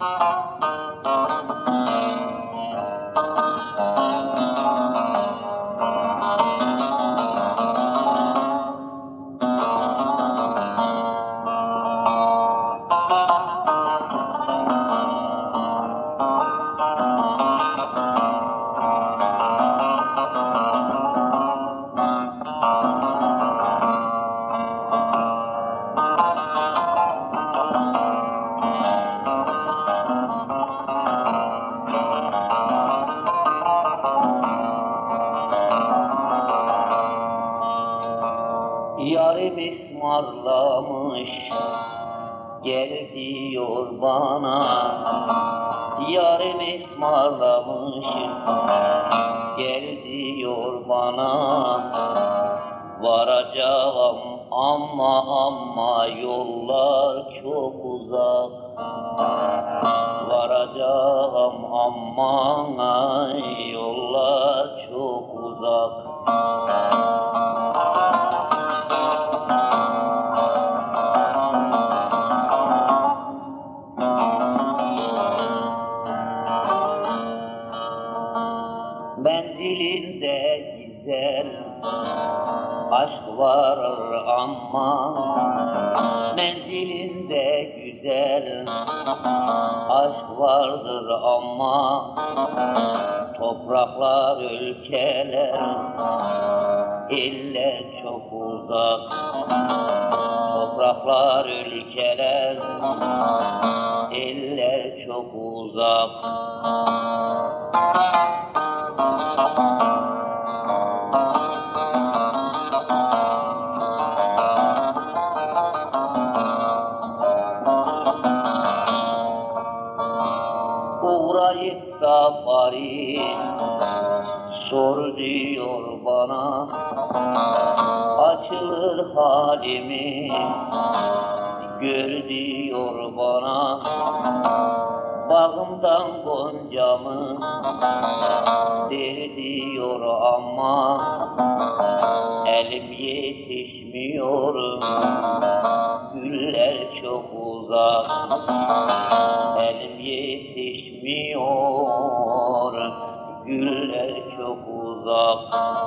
Thank you. Yarim ısmarlamış Gel diyor bana Yarim ısmarlamış Gel diyor bana Varacağım ama ama yollar çok uzak. Varacağım ama yollar çok uzak Menzilinde güzel. Aşk var ama Menzilinde güzel. Aşk vardır ama Topraklar, ülkeler, iller çok uzak. Topraklar, ülkeler, iller çok uzak da bari. Sor diyor bana Açılır halimi. Gör diyor bana Bağımdan goncamı. Der diyor ama Elim yetişmiyor. Güller çok uzak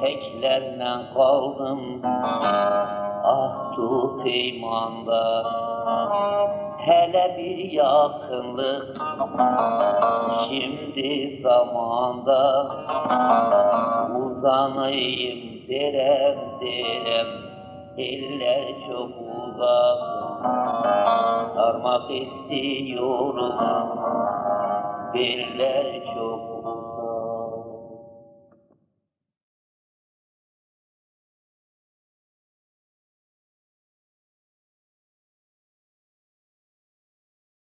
Gerçeklerle kaldım. Ah tu peymanda Hele bir yakınlık. Şimdi zamanda Uzanayım derem derem. Eller çok uzak Sarmak istiyorum. Birler çok